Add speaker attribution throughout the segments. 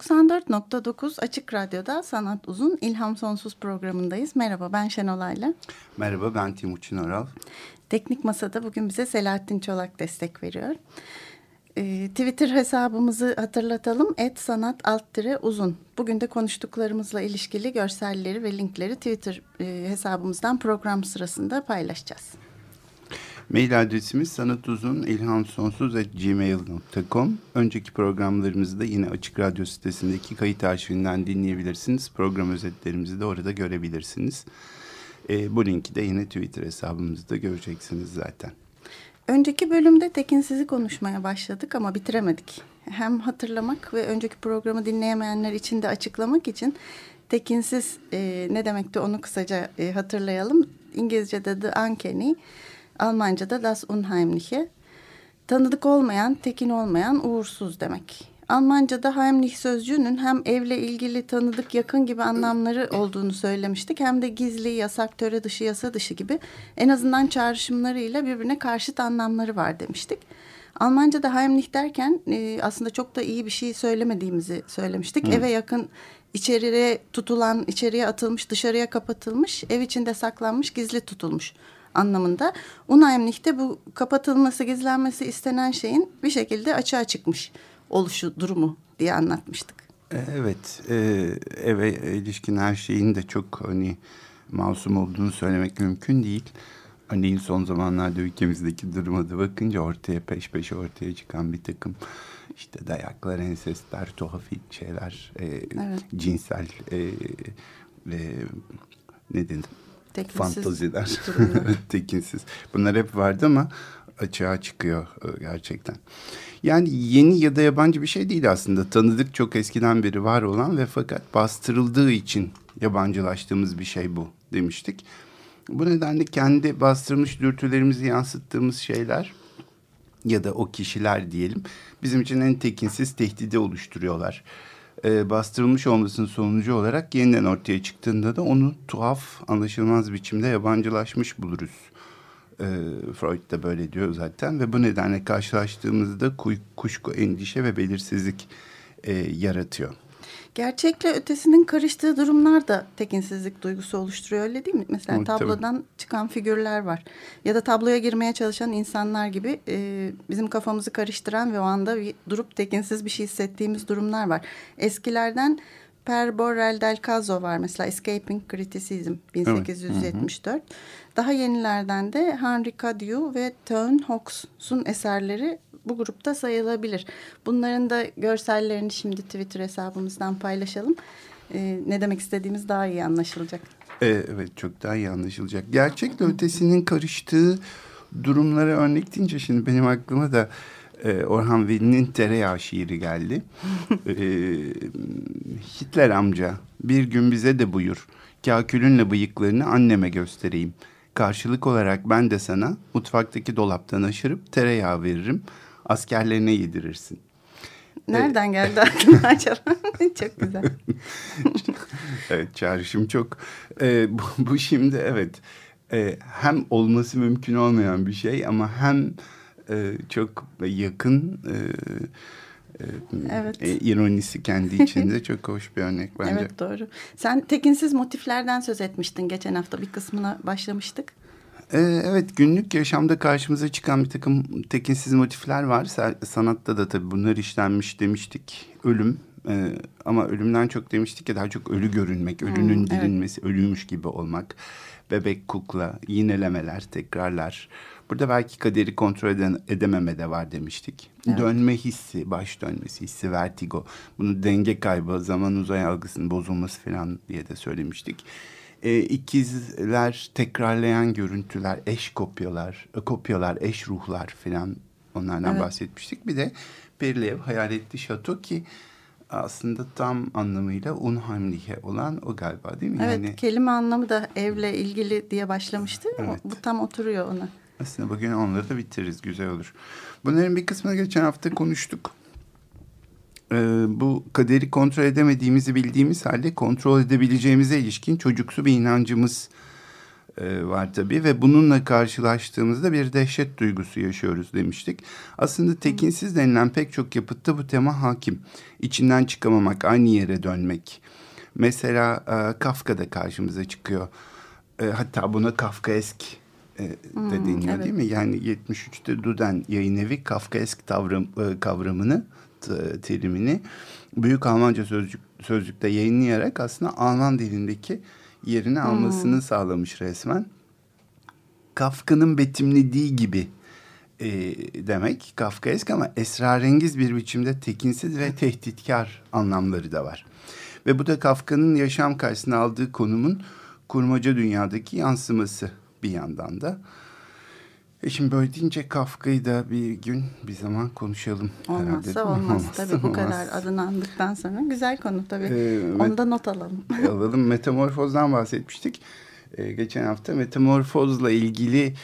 Speaker 1: 94.9 Açık Radyo'da Sanat Uzun İlham Sonsuz programındayız. Merhaba ben Şenol Ayla.
Speaker 2: Merhaba ben Timuçin Oral.
Speaker 1: Teknik Masa'da bugün bize Selahattin Çolak destek veriyor. Ee, Twitter hesabımızı hatırlatalım. Et sanat alt uzun. Bugün de konuştuklarımızla ilişkili görselleri ve linkleri Twitter e, hesabımızdan program sırasında paylaşacağız.
Speaker 2: Mail adresimiz sanatuzun.ilhamsonsuz.gmail.com Önceki programlarımızı da yine Açık Radyo sitesindeki kayıt arşivinden dinleyebilirsiniz. Program özetlerimizi de orada görebilirsiniz. E, bu linki de yine Twitter hesabımızda göreceksiniz zaten.
Speaker 1: Önceki bölümde Tekinsiz'i konuşmaya başladık ama bitiremedik. Hem hatırlamak ve önceki programı dinleyemeyenler için de açıklamak için Tekinsiz e, ne demekti onu kısaca e, hatırlayalım. İngilizce'de The Uncanny, Almanca'da das Unheimliche. Tanıdık olmayan, tekin olmayan, uğursuz demek. Almanca'da Heimlich sözcüğünün hem evle ilgili tanıdık, yakın gibi anlamları olduğunu söylemiştik. Hem de gizli, yasak, töre dışı, yasa dışı gibi en azından çağrışımlarıyla birbirine karşıt anlamları var demiştik. Almanca'da Heimlich derken e, aslında çok da iyi bir şey söylemediğimizi söylemiştik. Hı. Eve yakın, içeriye tutulan, içeriye atılmış, dışarıya kapatılmış, ev içinde saklanmış, gizli tutulmuş anlamında. Unheimlich'te bu kapatılması, gizlenmesi istenen şeyin bir şekilde açığa çıkmış oluşu durumu diye anlatmıştık.
Speaker 2: E, evet, e, eve ilişkin her şeyin de çok hani masum olduğunu söylemek mümkün değil. Örneğin son zamanlarda ülkemizdeki duruma da bakınca ortaya peş peşe ortaya çıkan bir takım işte dayaklar, ensestler, tuhaf şeyler, e, evet. cinsel e, e, ne dedim Tekinsiz fantaziler. Tekinsiz. Bunlar hep vardı ama açığa çıkıyor e, gerçekten. Yani yeni ya da yabancı bir şey değil aslında. Tanıdık çok eskiden beri var olan ve fakat bastırıldığı için yabancılaştığımız bir şey bu demiştik. Bu nedenle kendi bastırılmış dürtülerimizi yansıttığımız şeyler ya da o kişiler diyelim bizim için en tekinsiz tehdidi oluşturuyorlar e, bastırılmış olmasının sonucu olarak yeniden ortaya çıktığında da onu tuhaf, anlaşılmaz biçimde yabancılaşmış buluruz. E, Freud da böyle diyor zaten ve bu nedenle karşılaştığımızda kuşku, endişe ve belirsizlik e, yaratıyor.
Speaker 1: Gerçekle ötesinin karıştığı durumlar da tekinsizlik duygusu oluşturuyor öyle değil mi? Mesela evet, tablodan tabii. çıkan figürler var. Ya da tabloya girmeye çalışan insanlar gibi e, bizim kafamızı karıştıran ve o anda bir, durup tekinsiz bir şey hissettiğimiz durumlar var. Eskilerden Per Borrell del Caso var mesela Escaping Criticism 1874. Evet. Daha yenilerden de Henry Cadieu ve Teun Hawks'un eserleri bu grupta sayılabilir. Bunların da görsellerini şimdi Twitter hesabımızdan paylaşalım. Ee, ne demek istediğimiz daha iyi anlaşılacak.
Speaker 2: Ee, evet çok daha iyi anlaşılacak. Gerçekle ötesinin karıştığı durumlara örnek deyince şimdi benim aklıma da e, Orhan Veli'nin Tereyağı şiiri geldi. e, Hitler amca bir gün bize de buyur. Kakülünle bıyıklarını anneme göstereyim. Karşılık olarak ben de sana mutfaktaki dolaptan aşırıp tereyağı veririm askerlerine yedirirsin.
Speaker 1: Nereden geldi aklına acaba? çok güzel.
Speaker 2: evet çağrışım çok. Ee, bu, bu şimdi evet e, hem olması mümkün olmayan bir şey ama hem e, çok yakın e, e evet. E, ironisi kendi içinde çok hoş bir örnek bence.
Speaker 1: Evet doğru. Sen tekinsiz motiflerden söz etmiştin geçen hafta bir kısmına başlamıştık.
Speaker 2: Ee, evet günlük yaşamda karşımıza çıkan bir takım tekinsiz motifler var. Sanatta da tabii bunlar işlenmiş demiştik. Ölüm ee, ama ölümden çok demiştik ya daha çok ölü görünmek, ölünün hmm, dilinmesi, evet. ölüymüş gibi olmak. Bebek kukla, yinelemeler, tekrarlar. Burada belki kaderi kontrol eden, edememe de var demiştik. Evet. Dönme hissi, baş dönmesi hissi, vertigo. Bunu denge kaybı, zaman uzay algısının bozulması falan diye de söylemiştik e, ikizler tekrarlayan görüntüler, eş kopyalar, e, kopyalar, eş ruhlar filan Onlardan
Speaker 1: Evet.
Speaker 2: bahsetmiştik. Bir de Perilev Hayaletli Şato ki aslında tam anlamıyla Unheimliche olan o galiba değil mi?
Speaker 1: Evet
Speaker 2: Yani
Speaker 1: kelime anlamı da evle ilgili diye başlamıştı. O-
Speaker 2: Evet.
Speaker 1: Bu tam oturuyor ona.
Speaker 2: aslında bugün onları da bitiririz. Güzel olur. Bunların bir kısmını geçen hafta konuştuk. Ee, bu kaderi kontrol edemediğimizi bildiğimiz halde kontrol edebileceğimize ilişkin çocuksu bir inancımız e, var tabii ve bununla karşılaştığımızda bir dehşet duygusu yaşıyoruz demiştik. Aslında tekinsiz denilen pek çok yapıtta bu tema hakim. İçinden çıkamamak, aynı yere dönmek. Mesela e, Kafka'da karşımıza çıkıyor. E, hatta buna Kafkaesk e, de deniyor
Speaker 1: evet.
Speaker 2: değil mi? Yani 73'te Duden yayın evi Kafkaesk tavram, e, kavramını, terimini Büyük Almanca sözcük, sözlükte yayınlayarak aslında Alman dilindeki yerini almasını sağlamış resmen. Kafka'nın betimlediği gibi e, demek Kafkaesk ama esrarengiz bir biçimde tekinsiz ve tehditkar anlamları da var. Ve bu da Kafka'nın yaşam karşısına aldığı konumun kurmaca dünyadaki yansıması bir yandan da. E şimdi böyle deyince Kafka'yı da bir gün bir zaman konuşalım. herhalde,
Speaker 1: Olmazsa
Speaker 2: mi?
Speaker 1: olmaz tabii bu
Speaker 2: olmaz.
Speaker 1: kadar adını andıktan sonra. Güzel konu tabii.
Speaker 2: Ee,
Speaker 1: Onda not alalım.
Speaker 2: alalım. Metamorfozdan bahsetmiştik. Ee, geçen hafta metamorfozla ilgili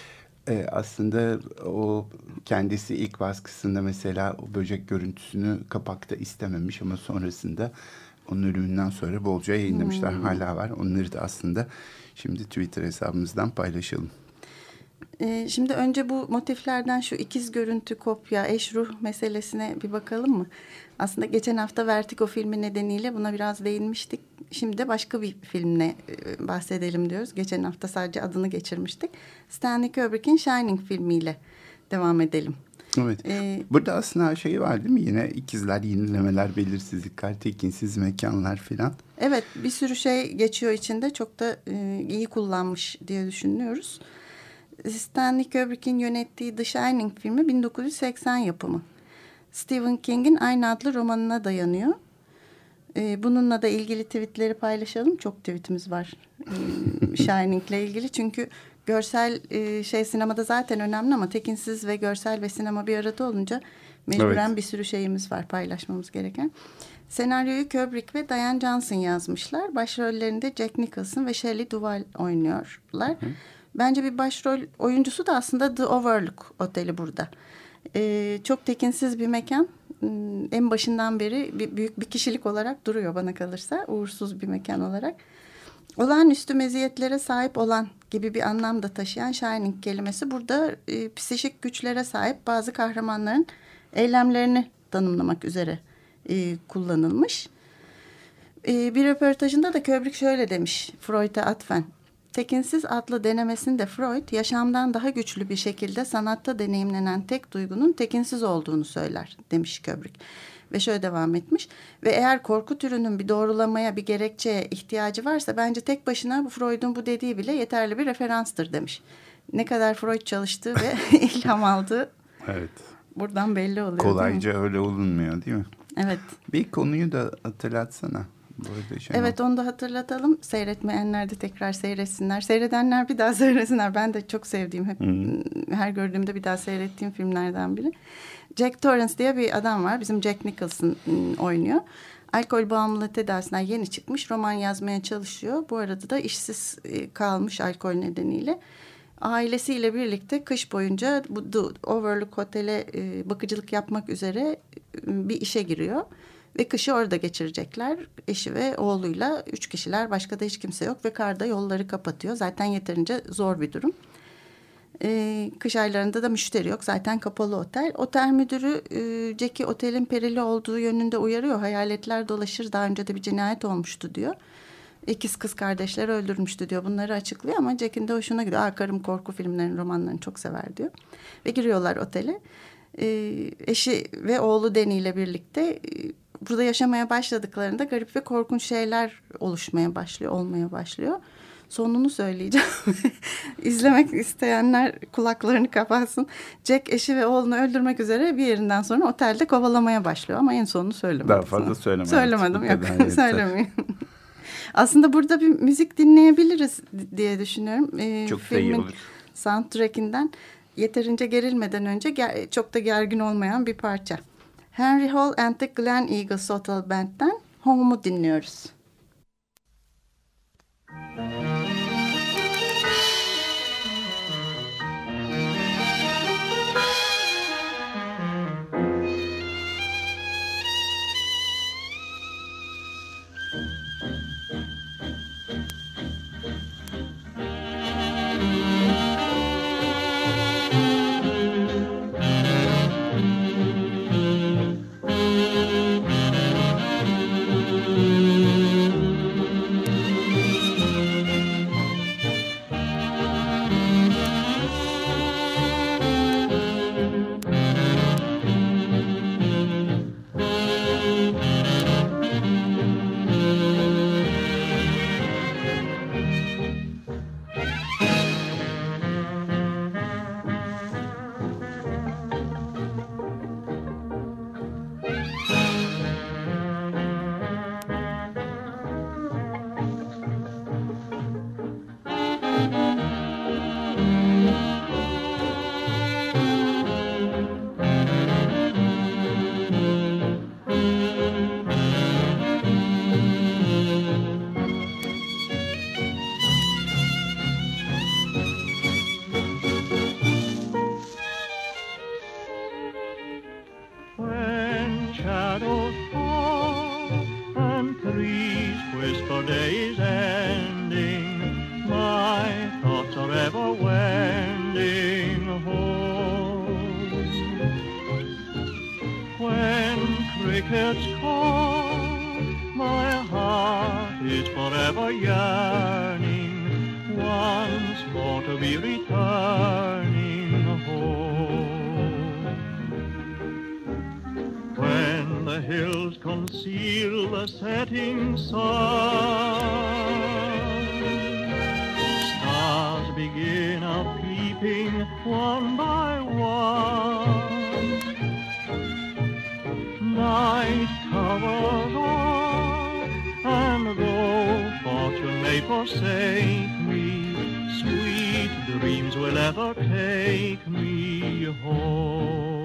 Speaker 2: e, aslında o kendisi ilk baskısında mesela o böcek görüntüsünü kapakta istememiş ama sonrasında onun ölümünden sonra bolca yayınlamışlar. Hala var. Onları da aslında şimdi Twitter hesabımızdan paylaşalım.
Speaker 1: Ee, şimdi önce bu motiflerden şu ikiz görüntü, kopya, eş ruh meselesine bir bakalım mı? Aslında geçen hafta Vertigo filmi nedeniyle buna biraz değinmiştik. Şimdi de başka bir filmle e, bahsedelim diyoruz. Geçen hafta sadece adını geçirmiştik. Stanley Kubrick'in Shining filmiyle devam edelim.
Speaker 2: Evet.
Speaker 1: Ee,
Speaker 2: Burada aslında şey var değil mi? Yine ikizler, yenilemeler, belirsizlikler, tekinsiz mekanlar filan.
Speaker 1: Evet bir sürü şey geçiyor içinde çok da e, iyi kullanmış diye düşünüyoruz. Stanley Kubrick'in yönettiği The Shining filmi 1980 yapımı. Stephen King'in aynı adlı romanına dayanıyor. E, bununla da ilgili tweetleri paylaşalım. Çok tweetimiz var e, Shining'le ilgili. Çünkü görsel e, şey sinemada zaten önemli ama tekinsiz ve görsel ve sinema bir arada olunca mecburen
Speaker 2: Evet.
Speaker 1: bir sürü şeyimiz var paylaşmamız gereken. Senaryoyu Kubrick ve Diane Johnson yazmışlar. Başrollerinde Jack Nicholson ve Shelley Duvall oynuyorlar. Bence bir başrol oyuncusu da aslında The Overlook oteli burada. Ee, çok tekinsiz bir mekan. Hmm, En başından beri bir, büyük bir kişilik olarak duruyor bana kalırsa. Uğursuz bir mekan olarak. Olağanüstü meziyetlere sahip olan gibi bir anlam da taşıyan Shining kelimesi burada e, psişik güçlere sahip bazı kahramanların eylemlerini tanımlamak üzere e, kullanılmış. E, bir röportajında da Kubrick şöyle demiş Freud'a atfen. Tekinsiz adlı denemesinde Freud yaşamdan daha güçlü bir şekilde sanatta deneyimlenen tek duygunun tekinsiz olduğunu söyler demiş Kubrick. Ve şöyle devam etmiş. Ve eğer korku türünün bir doğrulamaya, bir gerekçeye ihtiyacı varsa bence tek başına bu Freud'un bu dediği bile yeterli bir referanstır demiş. Ne kadar Freud çalıştığı ve ilham aldığı
Speaker 2: Evet.
Speaker 1: buradan belli oluyor.
Speaker 2: Kolayca öyle olunmuyor değil mi?
Speaker 1: Evet.
Speaker 2: Bir konuyu da hatırlatsana. Şey
Speaker 1: Evet onu da hatırlatalım. Seyretmeyenler de tekrar seyretsinler. Seyredenler bir daha seyretsinler. Ben de çok sevdiğim, hep her gördüğümde bir daha seyrettiğim filmlerden biri. Jack Torrance diye bir adam var. Bizim Jack Nicholson ım, oynuyor. Alkol bağımlılığı tedavisinden yeni çıkmış. Roman yazmaya çalışıyor. Bu arada da işsiz e, kalmış alkol nedeniyle. Ailesiyle birlikte kış boyunca bu The Overlook Hotel'e e, bakıcılık yapmak üzere e, bir işe giriyor. Ve kışı orada geçirecekler. Eşi ve oğluyla üç kişiler. Başka da hiç kimse yok. Ve karda yolları kapatıyor. Zaten yeterince zor bir durum. Ee, kış aylarında da müşteri yok. Zaten kapalı otel. Otel müdürü e, Jack'i otelin perili olduğu yönünde uyarıyor. Hayaletler dolaşır. Daha önce de bir cinayet olmuştu diyor. İkiz kız kardeşler öldürmüştü diyor. Bunları açıklıyor ama Jack'in de hoşuna gidiyor. Aa, karım korku filmlerini, romanlarını çok sever diyor. Ve giriyorlar otele. Ee, eşi ve oğlu Deni ile birlikte e, burada yaşamaya başladıklarında garip ve korkunç şeyler oluşmaya başlıyor, olmaya başlıyor. Sonunu söyleyeceğim. İzlemek isteyenler kulaklarını kapatsın. Jack eşi ve oğlunu öldürmek üzere bir yerinden sonra otelde kovalamaya başlıyor ama en sonunu söylemedim.
Speaker 2: Daha fazla.
Speaker 1: Söylemedim
Speaker 2: bu
Speaker 1: yok söylemeyeyim. Aslında burada bir müzik dinleyebiliriz diye düşünüyorum. Ee,
Speaker 2: Çok da iyi olur.
Speaker 1: soundtrackinden yeterince gerilmeden önce ger çok da gergin olmayan bir parça. Henry Hall and the Glen Eagles Hotel Band'den Home'u dinliyoruz.
Speaker 2: one
Speaker 3: by one. Night covers all, and though fortune may forsake me, sweet dreams will ever take me home.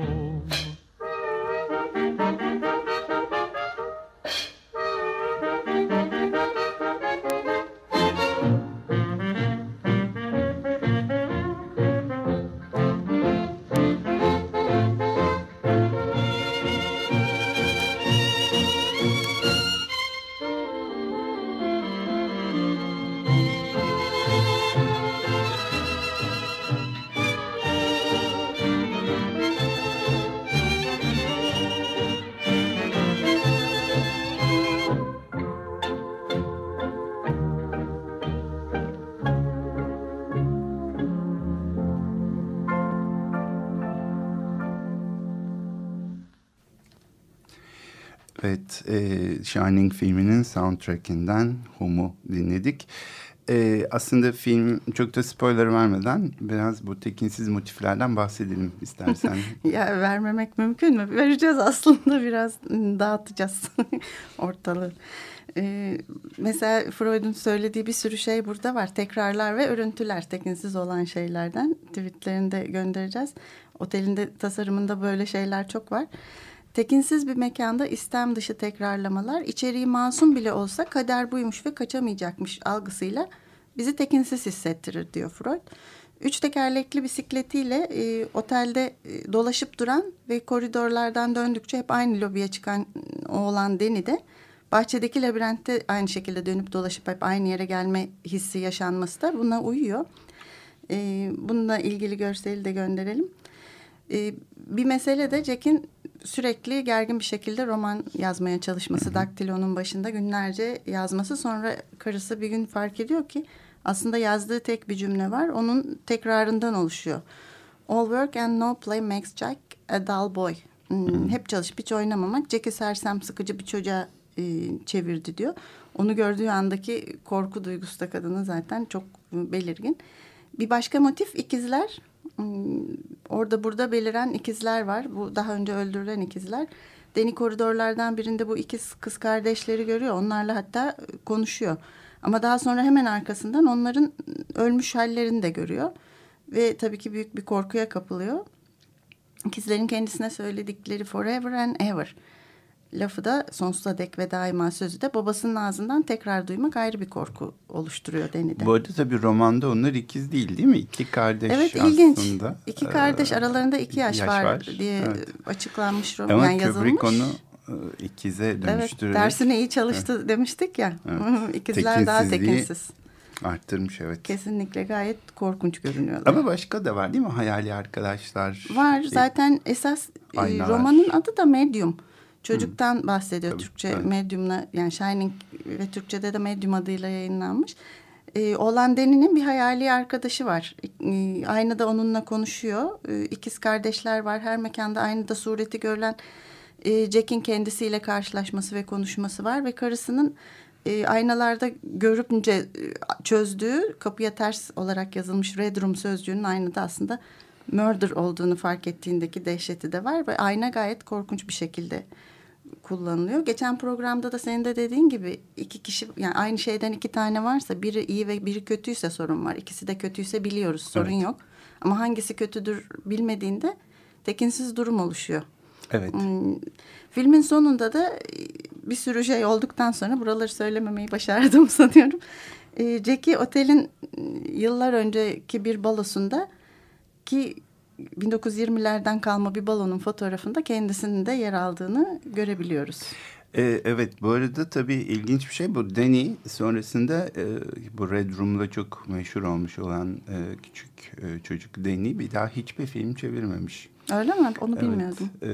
Speaker 2: E, Shining filminin soundtrackinden Home'u dinledik. E, aslında film çok da spoiler vermeden biraz bu tekinsiz motiflerden bahsedelim istersen.
Speaker 1: ya vermemek mümkün mü? Vereceğiz aslında biraz dağıtacağız ortalığı. Ee, mesela Freud'un söylediği bir sürü şey burada var. Tekrarlar ve örüntüler tekinsiz olan şeylerden. Tweetlerinde göndereceğiz. Otelinde tasarımında böyle şeyler çok var. Tekinsiz bir mekanda istem dışı tekrarlamalar içeriği masum bile olsa kader buymuş ve kaçamayacakmış algısıyla bizi tekinsiz hissettirir diyor Freud. Üç tekerlekli bisikletiyle e, otelde e, dolaşıp duran ve koridorlardan döndükçe hep aynı lobiye çıkan oğlan Deni de bahçedeki labirentte aynı şekilde dönüp dolaşıp hep aynı yere gelme hissi yaşanması da buna uyuyor. E, bununla ilgili görseli de gönderelim. E, bir mesele de Jack'in sürekli gergin bir şekilde roman yazmaya çalışması. Daktilo'nun başında günlerce yazması. Sonra karısı bir gün fark ediyor ki aslında yazdığı tek bir cümle var. Onun tekrarından oluşuyor. All work and no play makes Jack a dull boy. Hmm, hep çalışıp hiç oynamamak Jack'i sersem sıkıcı bir çocuğa e, çevirdi diyor. Onu gördüğü andaki korku duygusu da kadının zaten çok belirgin. Bir başka motif ikizler. Hmm, orada burada beliren ikizler var. Bu daha önce öldürülen ikizler. Deni koridorlardan birinde bu ikiz kız kardeşleri görüyor. Onlarla hatta konuşuyor. Ama daha sonra hemen arkasından onların ölmüş hallerini de görüyor. Ve tabii ki büyük bir korkuya kapılıyor. İkizlerin kendisine söyledikleri forever and ever lafı da sonsuza dek ve daima sözü de babasının ağzından tekrar duymak ayrı bir korku oluşturuyor Deni'de.
Speaker 2: Bu arada tabii romanda onlar ikiz değil değil mi? İki kardeş
Speaker 1: evet,
Speaker 2: aslında.
Speaker 1: ilginç. İki kardeş
Speaker 2: ee,
Speaker 1: aralarında iki yaş, yaş var, var diye evet. açıklanmış roman
Speaker 2: Ama
Speaker 1: yani yazılmış.
Speaker 2: Kubrick onu e, ikize dönüştürerek.
Speaker 1: Evet, dersine iyi çalıştı evet. demiştik ya. Evet. İkizler daha tekinsiz.
Speaker 2: Arttırmış evet.
Speaker 1: Kesinlikle gayet korkunç görünüyorlar.
Speaker 2: Ama başka da var değil mi? Hayali arkadaşlar.
Speaker 1: Var zaten esas Aynalar. romanın adı da Medium. Çocuktan bahsediyor Tabii, Türkçe evet. Medium'la yani Shining ve Türkçe'de de Medium adıyla yayınlanmış. Ee, Olan Deni'nin bir hayali arkadaşı var. Ee, aynada onunla konuşuyor. Ee, ikiz kardeşler var. Her mekanda aynada sureti görülen e, Jack'in kendisiyle karşılaşması ve konuşması var. Ve karısının e, aynalarda görünce e, çözdüğü kapıya ters olarak yazılmış Red Room sözcüğünün aynada aslında murder olduğunu fark ettiğindeki dehşeti de var. Ve ayna gayet korkunç bir şekilde kullanılıyor. Geçen programda da senin de dediğin gibi iki kişi yani aynı şeyden iki tane varsa biri iyi ve biri kötüyse sorun var. İkisi de kötüyse biliyoruz sorun evet. yok. Ama hangisi kötüdür bilmediğinde tekinsiz durum oluşuyor.
Speaker 2: Evet. Hmm,
Speaker 1: filmin sonunda da bir sürü şey olduktan sonra buraları söylememeyi başardım sanıyorum. E, Jackie otelin yıllar önceki bir balosunda ki 1920'lerden kalma bir balonun fotoğrafında kendisinin de yer aldığını görebiliyoruz.
Speaker 2: Ee, evet bu arada tabii ilginç bir şey bu. Danny sonrasında e, bu Red Room'da çok meşhur olmuş olan e, küçük e, çocuk Danny bir daha hiçbir film çevirmemiş.
Speaker 1: Öyle mi? Onu evet, bilmiyordum.
Speaker 2: E,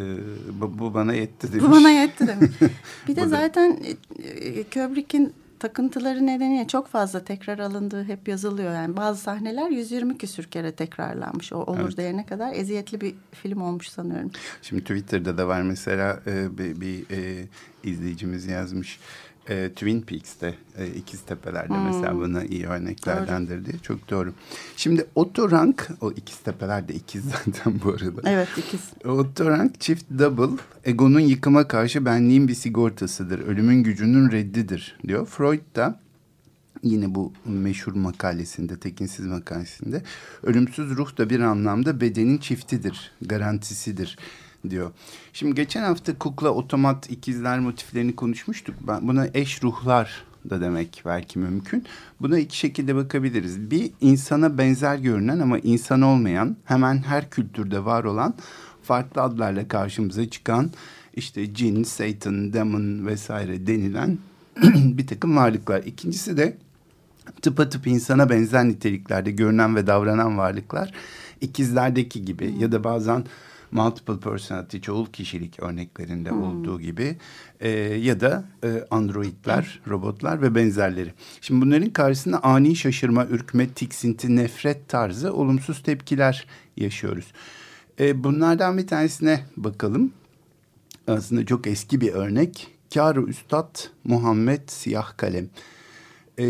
Speaker 2: bu, bu bana yetti demiş.
Speaker 1: Bu bana yetti demiş. Bir de zaten e, Kubrick'in takıntıları nedeniyle çok fazla tekrar alındığı hep yazılıyor. Yani bazı sahneler 120 küsür kere tekrarlanmış. O olur evet. diyene kadar eziyetli bir film olmuş sanıyorum.
Speaker 2: Şimdi Twitter'da da var mesela e, bir, bir e, izleyicimiz yazmış e, Twin Peaks'te e, İkiz Tepeler'de hmm. mesela buna iyi örneklerdendir diye çok doğru. Şimdi Otorank o İkiz Tepeler'de ikiz zaten bu arada.
Speaker 1: Evet ikiz.
Speaker 2: Otorank çift double egonun yıkıma karşı benliğin bir sigortasıdır. Ölümün gücünün reddidir diyor. Freud da yine bu meşhur makalesinde, tekinsiz makalesinde ölümsüz ruh da bir anlamda bedenin çiftidir, garantisidir diyor. Şimdi geçen hafta kukla, otomat, ikizler motiflerini konuşmuştuk. Ben buna eş ruhlar da demek belki mümkün. Buna iki şekilde bakabiliriz. Bir insana benzer görünen ama insan olmayan, hemen her kültürde var olan farklı adlarla karşımıza çıkan işte cin, Satan, demon vesaire denilen bir takım varlıklar. İkincisi de tıpatıp insana benzer niteliklerde görünen ve davranan varlıklar. ikizlerdeki gibi ya da bazen multiple personality, çoğul kişilik örneklerinde hmm. olduğu gibi e, ya da e, androidler, robotlar ve benzerleri. Şimdi bunların karşısında ani şaşırma, ürkme, tiksinti, nefret tarzı olumsuz tepkiler yaşıyoruz. E, bunlardan bir tanesine bakalım. Aslında çok eski bir örnek. Kâr-ı Üstad Muhammed Siyah Kalem. E,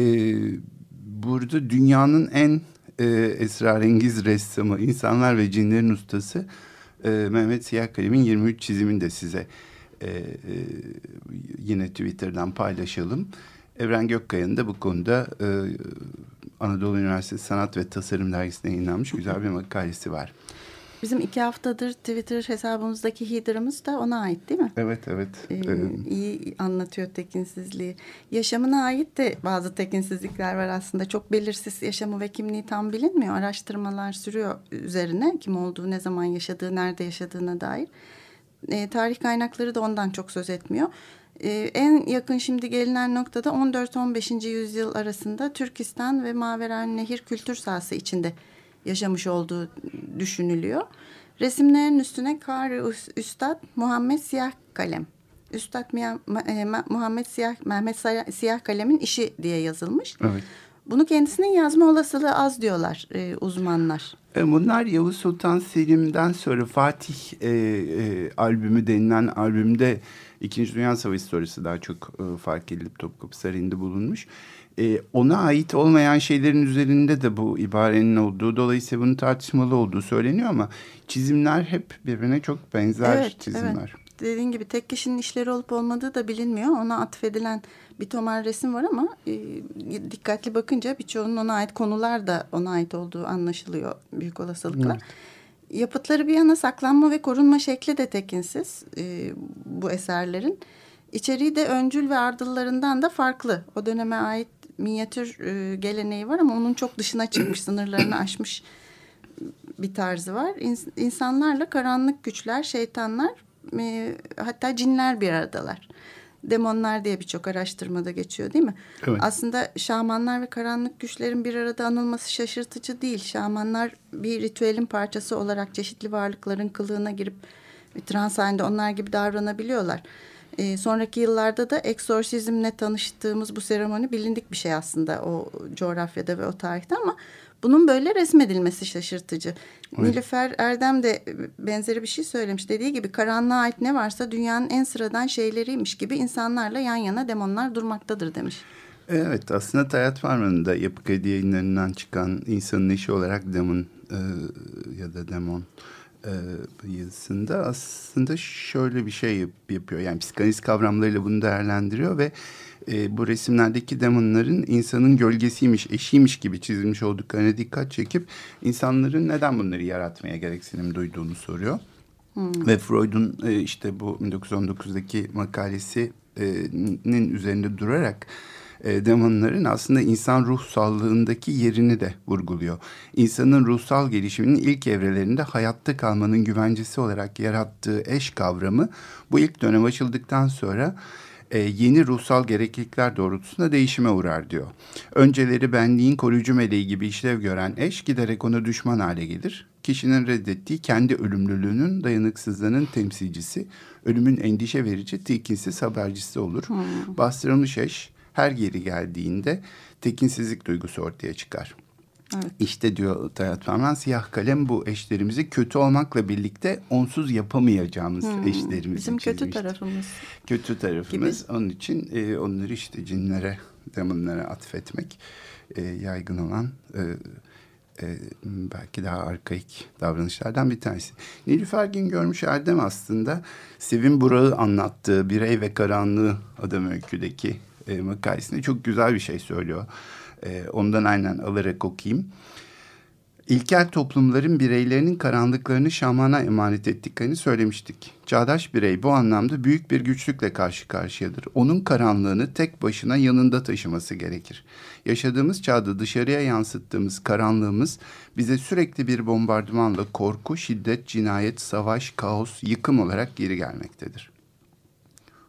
Speaker 2: burada dünyanın en e, esrarengiz ressamı, insanlar ve cinlerin ustası e, Mehmet Siyah Kalem'in 23 çizimini de size e, e, yine Twitter'dan paylaşalım. Evren Gökkaya'nın da bu konuda e, Anadolu Üniversitesi Sanat ve Tasarım Dergisi'ne yayınlanmış güzel bir makalesi var.
Speaker 1: Bizim iki haftadır Twitter hesabımızdaki header'ımız da ona ait değil mi?
Speaker 2: Evet, evet.
Speaker 1: Ee, ee, iyi anlatıyor tekinsizliği. Yaşamına ait de bazı tekinsizlikler var aslında. Çok belirsiz yaşamı ve kimliği tam bilinmiyor. Araştırmalar sürüyor üzerine kim olduğu, ne zaman yaşadığı, nerede yaşadığına dair. Ee, tarih kaynakları da ondan çok söz etmiyor. Ee, en yakın şimdi gelinen noktada 14-15. yüzyıl arasında Türkistan ve Maveren Nehir kültür sahası içinde yaşamış olduğu düşünülüyor. Resimlerin üstüne Kari Üstad Muhammed Siyah Kalem. Üstad e, Muhammed Siyah Mehmet Siyah Kalem'in işi diye yazılmış.
Speaker 2: Evet.
Speaker 1: Bunu kendisinin yazma olasılığı az diyorlar e, uzmanlar.
Speaker 2: E, bunlar Yavuz Sultan Selim'den sonra Fatih e, e, albümü denilen albümde İkinci Dünya Savaşı sonrası daha çok e, fark edilip Topkapı Sarayı'nda bulunmuş e, ona ait olmayan şeylerin üzerinde de bu ibarenin olduğu dolayısıyla bunun tartışmalı olduğu söyleniyor ama çizimler hep birbirine çok benzer
Speaker 1: evet,
Speaker 2: çizimler.
Speaker 1: Evet. dediğin gibi tek kişinin işleri olup olmadığı da bilinmiyor. Ona atfedilen bir tomar resim var ama e, dikkatli bakınca birçoğunun ona ait konular da ona ait olduğu anlaşılıyor büyük olasılıkla. Evet. Yapıtları bir yana saklanma ve korunma şekli de tekinsiz e, bu eserlerin. İçeriği de öncül ve ardıllarından da farklı. O döneme ait minyatür e, geleneği var ama onun çok dışına çıkmış, sınırlarını aşmış bir tarzı var. İns insanlarla karanlık güçler, şeytanlar e, hatta cinler bir aradalar. Demonlar diye birçok araştırmada geçiyor değil mi? Evet. Aslında şamanlar ve karanlık güçlerin bir arada anılması şaşırtıcı değil. Şamanlar bir ritüelin parçası olarak çeşitli varlıkların kılığına girip trans halinde onlar gibi davranabiliyorlar. E, sonraki yıllarda da eksorsizmle tanıştığımız bu seremoni bilindik bir şey aslında o coğrafyada ve o tarihte ama bunun böyle resmedilmesi şaşırtıcı. Evet. Nilüfer Erdem de benzeri bir şey söylemiş. Dediği gibi karanlığa ait ne varsa dünyanın en sıradan şeyleriymiş gibi insanlarla yan yana demonlar durmaktadır demiş.
Speaker 2: Evet aslında Tayyat Farman'ın da Yapı Kredi yayınlarından çıkan insanın işi olarak demon e, ya da demon e, yazısında aslında şöyle bir şey yapıyor. Yani psikanaliz kavramlarıyla bunu değerlendiriyor ve e, bu resimlerdeki demonların insanın gölgesiymiş, eşiymiş gibi çizilmiş olduklarına dikkat çekip insanların neden bunları yaratmaya gereksinim duyduğunu soruyor. Hmm. Ve Freud'un e, işte bu 1919'daki makalesinin üzerinde durarak e, demonların aslında insan ruh sağlığındaki yerini de vurguluyor. İnsanın ruhsal gelişiminin ilk evrelerinde hayatta kalmanın güvencesi olarak yarattığı eş kavramı bu ilk dönem açıldıktan sonra e, yeni ruhsal gereklilikler doğrultusunda değişime uğrar diyor. Önceleri benliğin koruyucu meleği gibi işlev gören eş giderek ona düşman hale gelir. Kişinin reddettiği kendi ölümlülüğünün dayanıksızlığının temsilcisi, ölümün endişe verici, tilkinsiz habercisi olur. Hmm. Bastırılmış eş her geri geldiğinde tekinsizlik duygusu ortaya çıkar. Evet. İşte diyor Tayyat Ferman siyah kalem bu eşlerimizi kötü olmakla birlikte onsuz yapamayacağımız hmm, eşlerimizi
Speaker 1: Bizim kötü tarafımız.
Speaker 2: Kötü tarafımız. Gibi. Onun için e, onları işte cinlere, demonlara atfetmek e, yaygın olan e, e, belki daha arkaik davranışlardan bir tanesi. Nilüfer Gün görmüş Erdem aslında Sevin Burak'ı anlattığı Birey ve Karanlığı adam öyküdeki e, makalesinde çok güzel bir şey söylüyor. E, ondan aynen alarak okuyayım. İlkel toplumların bireylerinin karanlıklarını şamana emanet ettiklerini söylemiştik. Çağdaş birey bu anlamda büyük bir güçlükle karşı karşıyadır. Onun karanlığını tek başına yanında taşıması gerekir. Yaşadığımız çağda dışarıya yansıttığımız karanlığımız bize sürekli bir bombardımanla korku, şiddet, cinayet, savaş, kaos, yıkım olarak geri gelmektedir.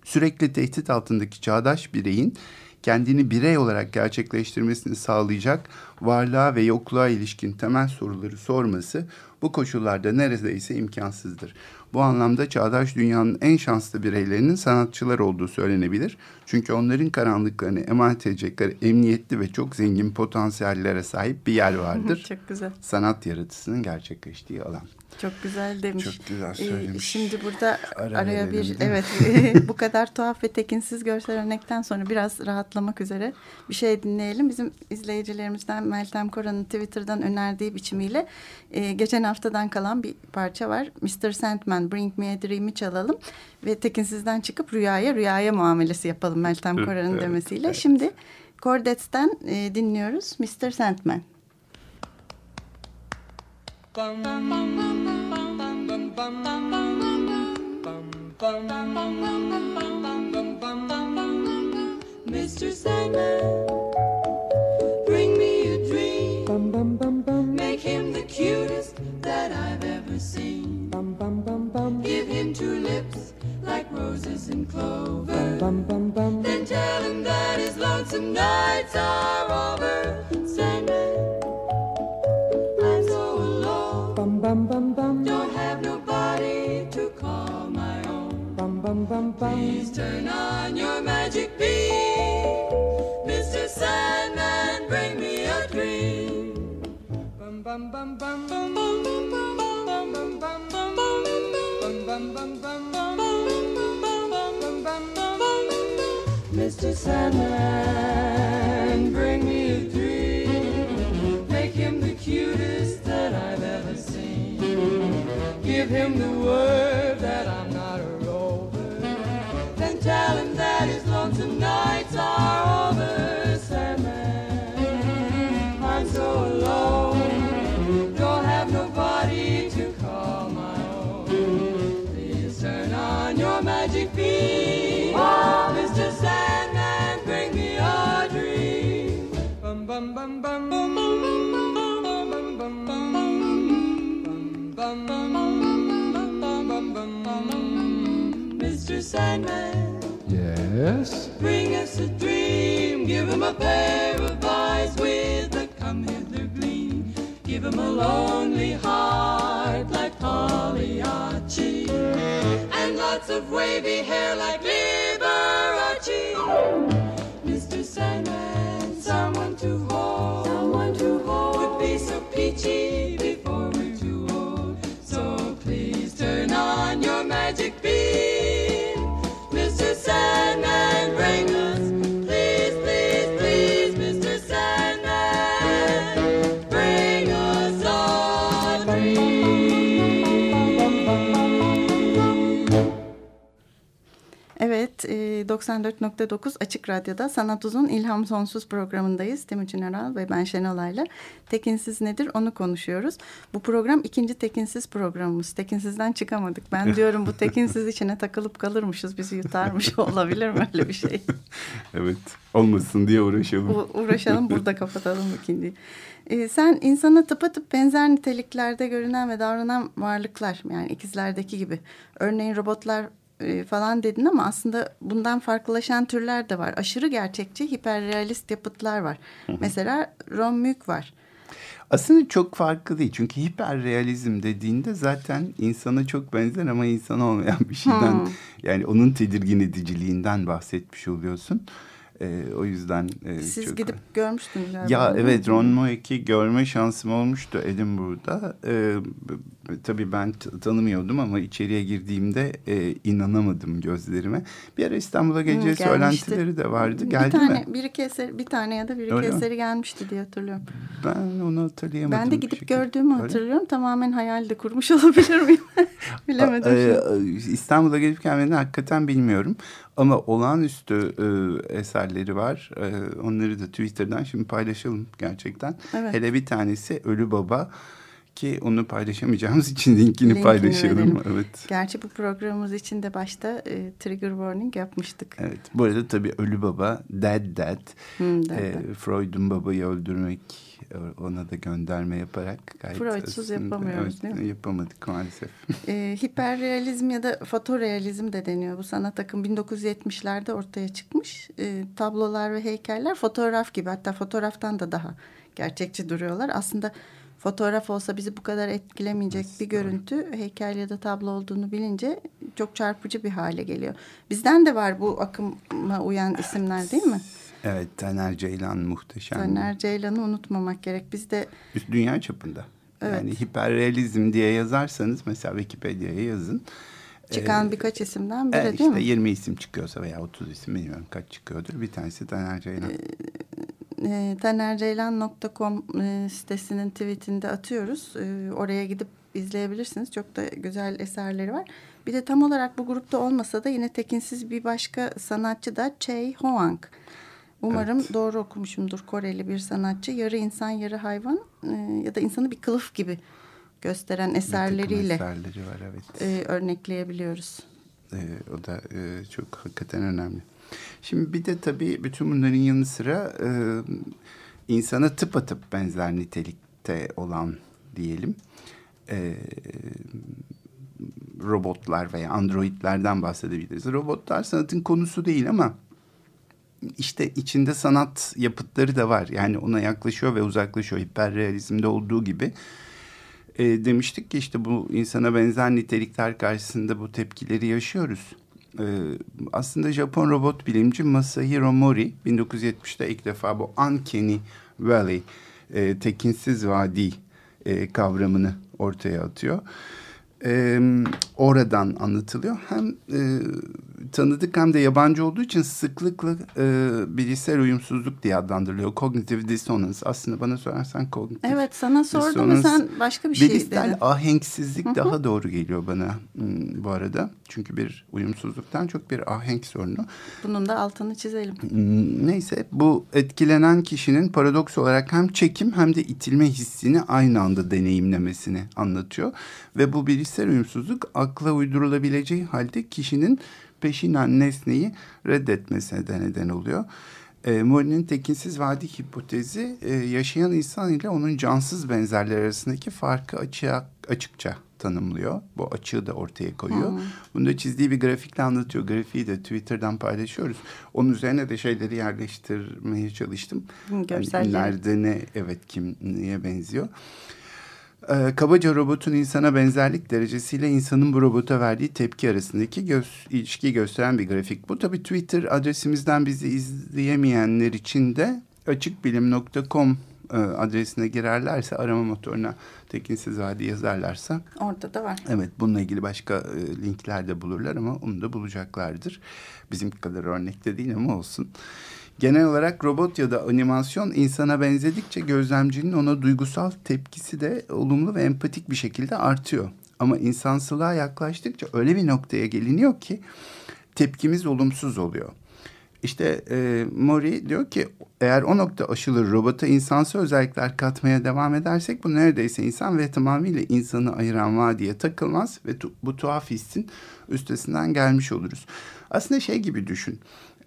Speaker 2: Sürekli tehdit altındaki çağdaş bireyin kendini birey olarak gerçekleştirmesini sağlayacak varlığa ve yokluğa ilişkin temel soruları sorması bu koşullarda neredeyse imkansızdır. Bu anlamda çağdaş dünyanın en şanslı bireylerinin sanatçılar olduğu söylenebilir. Çünkü onların karanlıklarını emanet edecekleri emniyetli ve çok zengin potansiyellere sahip bir yer vardır.
Speaker 1: çok güzel.
Speaker 2: Sanat yaratısının gerçekleştiği alan.
Speaker 1: Çok güzel demiş.
Speaker 2: Çok güzel ee, söylemiş. Ee,
Speaker 1: şimdi burada Ara araya bir evet bu kadar tuhaf ve tekinsiz görsel örnekten sonra biraz rahatlamak üzere bir şey dinleyelim. Bizim izleyicilerimizden Meltem Koran'ın Twitter'dan önerdiği biçimiyle e, geçen haftadan kalan bir parça var. Mr. Sandman Bring Me a Dream'i çalalım ve tekinsizden çıkıp rüyaya rüyaya muamelesi yapalım Meltem Koran'ın evet, demesiyle. Evet. Şimdi Cordette'den e, dinliyoruz Mr. Sandman. Mr. Sandman, bring me a dream. Make him the cutest that I've ever seen. Give him two lips like roses and clover. Then tell him that his lonesome nights are over. Sandman. bum bum bum. Don't have nobody to call my own. Bum bum bum bum. Please turn on your magic beam, Mr. Sandman, bring me a dream. Mr. Sandman, bring me a dream. Make him the cutest that I've ever seen. Give him the word
Speaker 4: bring us a dream. Give him a pair of eyes with a come hither gleam. Give him a lonely heart like Pagliacci. And lots of wavy hair like Liberace. Mr. Sandman, someone to hold. Someone to hold. Would be so peachy
Speaker 1: 94.9 Açık Radyo'da Sanat Uzun İlham Sonsuz programındayız. Timuçin Aral ve ben Şenolay'la. Tekinsiz nedir onu konuşuyoruz. Bu program ikinci tekinsiz programımız. Tekinsizden çıkamadık. Ben diyorum bu tekinsiz içine takılıp kalırmışız. Bizi yutarmış olabilir mi öyle bir şey?
Speaker 2: Evet olmasın diye uğraşalım.
Speaker 1: U- uğraşalım burada kapatalım ikinciyi. Ee, sen insana tıpatıp benzer niteliklerde görünen ve davranan varlıklar yani ikizlerdeki gibi. Örneğin robotlar e, falan dedin ama aslında bundan farklılaşan türler de var. Aşırı gerçekçi hiperrealist yapıtlar var. Mesela Ron Mük var.
Speaker 2: Aslında çok farklı değil. Çünkü hiperrealizm dediğinde zaten insana çok benzer ama insan olmayan bir şeyden
Speaker 1: Hmm.
Speaker 2: yani onun tedirgin ediciliğinden bahsetmiş oluyorsun. Ee, o yüzden e,
Speaker 1: Siz
Speaker 2: çok
Speaker 1: gidip görmüştünüz galiba.
Speaker 2: Ya
Speaker 1: mi?
Speaker 2: evet Ron Moek'i görme şansım olmuştu Edinburgh'da. B- tabii ben tanımıyordum ama içeriye girdiğimde e, inanamadım gözlerime. Bir ara İstanbul'a geleceği
Speaker 1: gelmişti.
Speaker 2: söylentileri de vardı.
Speaker 1: Bir
Speaker 2: Geldi
Speaker 1: tane,
Speaker 2: mi?
Speaker 1: Bir iki eser, bir tane ya da bir iki
Speaker 2: Öyle mi?
Speaker 1: eseri gelmişti diye hatırlıyorum.
Speaker 2: Ben onu hatırlayamadım.
Speaker 1: Ben de
Speaker 2: bir
Speaker 1: gidip. Gördüğümü
Speaker 2: Öyle.
Speaker 1: hatırlıyorum. Tamamen hayal de kurmuş olabilir miyim? Bilemedim.
Speaker 2: Ee,
Speaker 1: şimdi.
Speaker 2: İstanbul'a gelip gelmediğini hakikaten bilmiyorum. Ama olağanüstü e, eserleri var. E, onları da Twitter'dan şimdi paylaşalım gerçekten.
Speaker 1: Evet.
Speaker 2: Hele bir tanesi Ölü Baba ki onu paylaşamayacağımız için linkini,
Speaker 1: Linkini
Speaker 2: paylaşalım.
Speaker 1: verelim.
Speaker 2: Evet.
Speaker 1: Gerçi bu programımız için de başta e, trigger warning yapmıştık.
Speaker 2: Evet. Bu arada tabii Ölü Baba, Dead Dad.
Speaker 1: Hmm, Dead
Speaker 2: e,
Speaker 1: Dad.
Speaker 2: Freud'un babayı öldürmek ona da gönderme yaparak. Gayet
Speaker 1: Freud'suz yapamıyoruz,
Speaker 2: evet,
Speaker 1: değil mi?
Speaker 2: Yapamadık maalesef.
Speaker 1: E, hiperrealizm ya da fotorealizm de deniyor. Bu sanat akım 1970'lerde ortaya çıkmış. E, tablolar ve heykeller fotoğraf gibi hatta fotoğraftan da daha gerçekçi duruyorlar. Aslında fotoğraf olsa bizi bu kadar etkilemeyecek bir görüntü heykel ya da tablo olduğunu bilince çok çarpıcı bir hale geliyor. Bizden de var bu akıma uyan isimler değil mi?
Speaker 2: Evet Taner Ceylan muhteşem.
Speaker 1: Taner Ceylan'ı unutmamak gerek. Biz de
Speaker 2: dünya çapında.
Speaker 1: Evet.
Speaker 2: Yani hiperrealizm diye yazarsanız mesela Wikipedia'ya yazın.
Speaker 1: çıkan
Speaker 2: Ee,
Speaker 1: birkaç isimden biri
Speaker 2: e,
Speaker 1: değil
Speaker 2: işte
Speaker 1: mi?
Speaker 2: 20 isim çıkıyorsa veya 30 isim bilmiyorum kaç çıkıyordur. Bir tanesi Taner Ceylan.
Speaker 1: e, tanerceylan.com e, sitesinin tweetinde atıyoruz. E, oraya gidip izleyebilirsiniz. Çok da güzel eserleri var. Bir de tam olarak bu grupta olmasa da yine tekinsiz bir başka sanatçı da Chey Hoang. Umarım
Speaker 2: Evet.
Speaker 1: doğru okumuşumdur. Koreli bir sanatçı. Yarı insan yarı hayvan e, ya da insanı bir kılıf gibi gösteren eserleriyle
Speaker 2: eserleri var evet.
Speaker 1: e, örnekleyebiliyoruz.
Speaker 2: Ee, o da e, çok hakikaten önemli. Şimdi bir de tabii bütün bunların yanı sıra e, insana tıpatıp benzer nitelikte olan diyelim e, robotlar veya androidlerden bahsedebiliriz. Robotlar sanatın konusu değil ama işte içinde sanat yapıtları da var. Yani ona yaklaşıyor ve uzaklaşıyor. Hiperrealizmde olduğu gibi. E, demiştik ki işte bu insana benzer nitelikler karşısında bu tepkileri yaşıyoruz. E, aslında Japon robot bilimci Masahiro Mori 1970'te ilk defa bu Uncanny Valley, e, tekinsiz vadi e, kavramını ortaya atıyor. E, oradan anlatılıyor. Hem e, tanıdık hem de yabancı olduğu için sıklıkla e, bilişsel uyumsuzluk diye adlandırılıyor. Cognitive dissonance. Aslında bana sorarsan kognitif
Speaker 1: Evet sana sordum ve sen başka bir şey dedin.
Speaker 2: ahenksizlik daha doğru geliyor bana hmm, bu arada. Çünkü bir uyumsuzluktan çok bir ahenk sorunu.
Speaker 1: Bunun da altını çizelim.
Speaker 2: Hmm, Neyse bu etkilenen kişinin paradoks olarak hem çekim hem de itilme hissini aynı anda deneyimlemesini anlatıyor. Ve bu bilişsel uyumsuzluk akla uydurulabileceği halde kişinin peşinen nesneyi reddetmesine de neden oluyor. E, Mori'nin tekinsiz vadi hipotezi e, yaşayan insan ile onun cansız benzerleri arasındaki farkı açığa, açıkça tanımlıyor. Bu açığı da ortaya koyuyor. Hmm. Bunu da çizdiği bir grafikle anlatıyor. Grafiği de Twitter'dan paylaşıyoruz. Onun üzerine de şeyleri yerleştirmeye çalıştım.
Speaker 1: Görseller.
Speaker 2: Yani nerede ne, evet kim niye benziyor. Ee, kabaca robotun insana benzerlik derecesiyle insanın bu robota verdiği tepki arasındaki göz, ilişkiyi gösteren bir grafik. Bu tabii Twitter adresimizden bizi izleyemeyenler için de açıkbilim.com e, adresine girerlerse arama motoruna tekinsiz vadi yazarlarsa.
Speaker 1: Orada da var.
Speaker 2: Evet bununla ilgili başka e, linkler de bulurlar ama onu da bulacaklardır. Bizim kadar örnekte değil ama olsun. Genel olarak robot ya da animasyon insana benzedikçe gözlemcinin ona duygusal tepkisi de olumlu ve empatik bir şekilde artıyor. Ama insansılığa yaklaştıkça öyle bir noktaya geliniyor ki tepkimiz olumsuz oluyor. İşte e, Mori diyor ki eğer o nokta aşılır robota insansı özellikler katmaya devam edersek bu neredeyse insan ve tamamıyla insanı ayıran vadiye takılmaz ve tu, bu tuhaf hissin üstesinden gelmiş oluruz. Aslında şey gibi düşün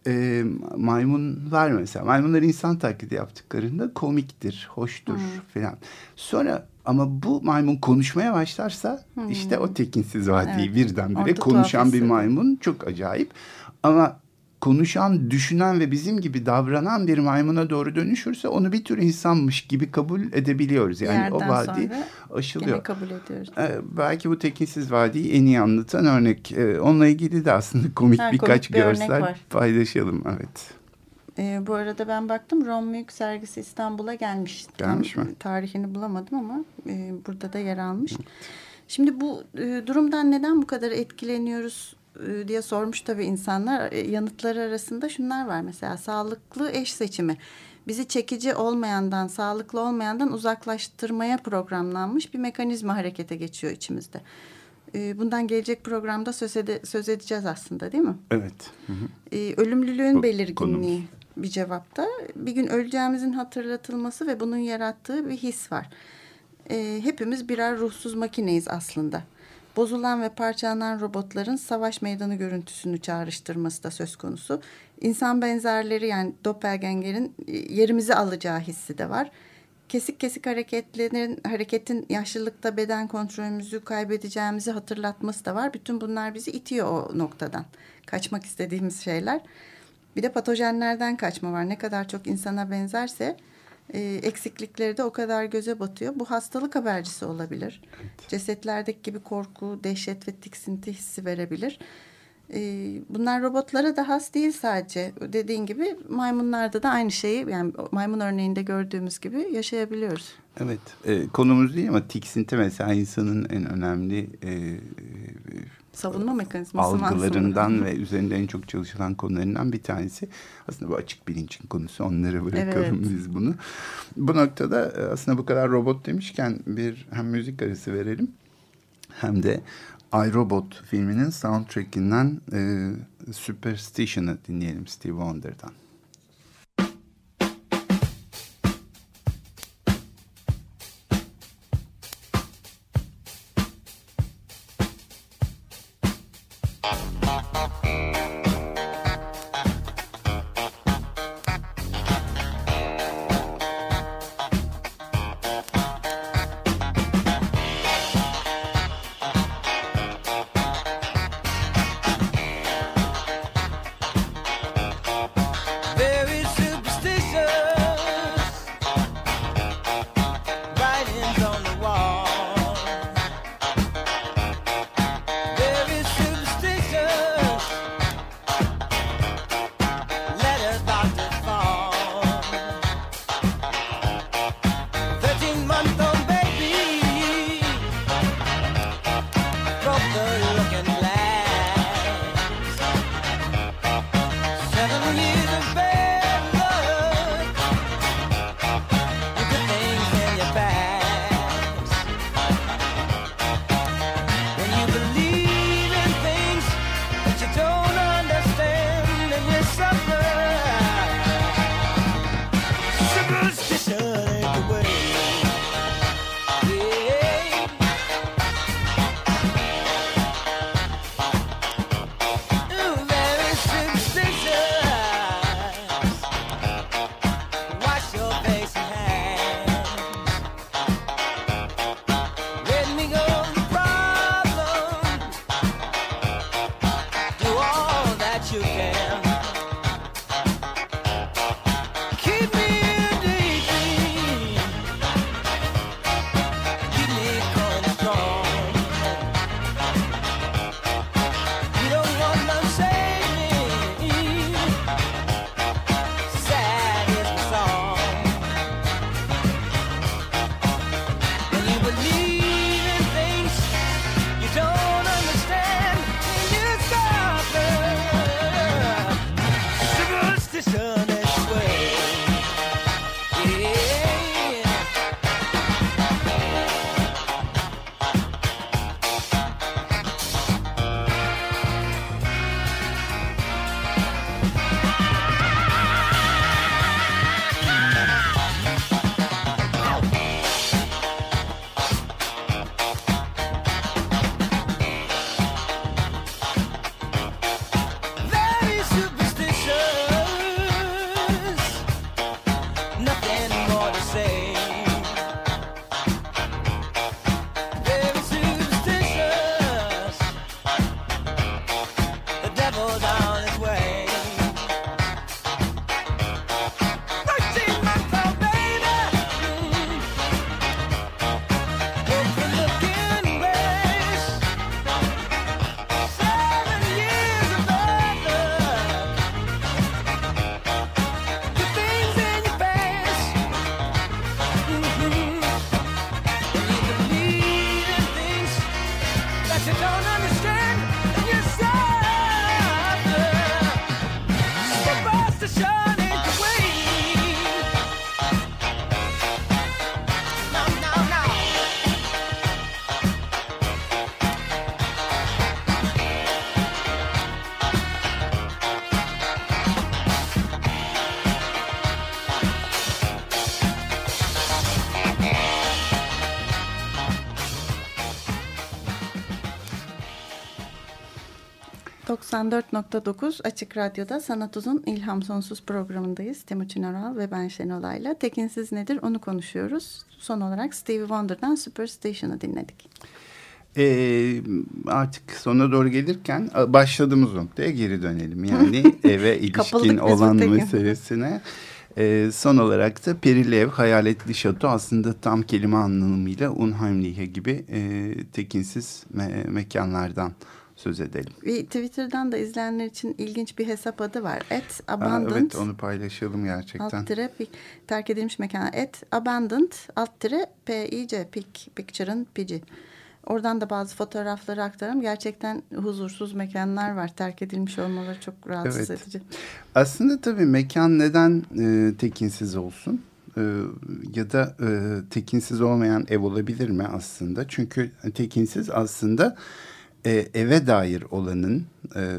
Speaker 2: e, maymunlar mesela maymunlar insan taklidi yaptıklarında komiktir, hoştur hmm. falan. Sonra ama bu maymun konuşmaya başlarsa hmm. işte o tekinsiz vadiyi evet. birdenbire konuşan bir maymun çok acayip. Ama konuşan, düşünen ve bizim gibi davranan bir maymuna doğru dönüşürse onu bir tür insanmış gibi kabul edebiliyoruz. Yani
Speaker 1: Yerden
Speaker 2: o vadi aşılıyor. kabul ediyoruz. Ee, belki bu tekinsiz vadiyi en iyi anlatan örnek. Ee, onunla ilgili de aslında komik ha, birkaç komik bir görsel paylaşalım. Evet.
Speaker 1: Ee, bu arada ben baktım Ron Mülk sergisi İstanbul'a gelmiş.
Speaker 2: Gelmiş Tam, mi?
Speaker 1: Tarihini bulamadım ama e, burada da yer almış. Evet. Şimdi bu e, durumdan neden bu kadar etkileniyoruz diye sormuş tabii insanlar. E, yanıtları arasında şunlar var mesela sağlıklı eş seçimi. Bizi çekici olmayandan, sağlıklı olmayandan uzaklaştırmaya programlanmış bir mekanizma harekete geçiyor içimizde. E, bundan gelecek programda söz, ede, söz edeceğiz aslında değil mi?
Speaker 2: Evet.
Speaker 1: Hı hı. Ölümlülüğün Bu, belirginliği konumuz. bir cevapta. Bir gün öleceğimizin hatırlatılması ve bunun yarattığı bir his var. Hepimiz birer ruhsuz makineyiz aslında bozulan ve parçalanan robotların savaş meydanı görüntüsünü çağrıştırması da söz konusu. İnsan benzerleri yani doppelganger'in e, yerimizi alacağı hissi de var. Kesik kesik hareketlerin hareketin yaşlılıkta beden kontrolümüzü kaybedeceğimizi hatırlatması da var. Bütün bunlar bizi itiyor o noktadan. Kaçmak istediğimiz şeyler. Bir de patojenlerden kaçma var. Ne kadar çok insana benzerse e, eksiklikleri de o kadar göze batıyor. Bu hastalık habercisi olabilir. Evet. Cesetlerdeki gibi korku, dehşet ve tiksinti hissi verebilir. E, bunlar robotlara da has değil sadece. Dediğin gibi maymunlarda da aynı şeyi yani maymun örneğinde gördüğümüz gibi yaşayabiliyoruz.
Speaker 2: Evet e, konumuz değil ama tiksinti mesela insanın en önemli e,
Speaker 1: savunma mekanizması
Speaker 2: algılarından ve üzerinde en çok çalışılan konularından bir tanesi. Aslında bu açık bilincin konusu. Onlara bırakalım evet. biz bunu. Bu noktada e, aslında bu kadar robot demişken bir hem müzik arası verelim hem de iRobot filminin soundtrackinden e, Superstition'ı dinleyelim Steve Wonder'dan.
Speaker 1: 94.9 Açık Radyo'da Sanat Uzun İlham Sonsuz programındayız. Timuçin Oral ve ben Şenolay'la. Tekinsiz nedir onu konuşuyoruz. Son olarak Stevie Wonder'dan Superstation'ı dinledik.
Speaker 2: Ee, artık sona doğru gelirken başladığımız noktaya geri dönelim. Yani eve ilişkin olan meselesine. Ee, son olarak da Perilev Hayaletli Şato aslında tam kelime anlamıyla Unheimliche gibi e, tekinsiz me mekanlardan söz edelim.
Speaker 1: Bir Twitter'dan da izleyenler için ilginç bir hesap adı var. At Abandoned.
Speaker 2: evet onu paylaşalım gerçekten.
Speaker 1: Alt tire terk edilmiş mekan. At Abandoned alt tire P-I-C Picture'ın pici. Oradan da bazı fotoğrafları aktarım. Gerçekten huzursuz mekanlar var. Terk edilmiş olmaları çok rahatsız evet. edici.
Speaker 2: Aslında tabii mekan neden e, tekinsiz olsun? E, ya da e, tekinsiz olmayan ev olabilir mi aslında? Çünkü tekinsiz aslında e, eve dair olanın e,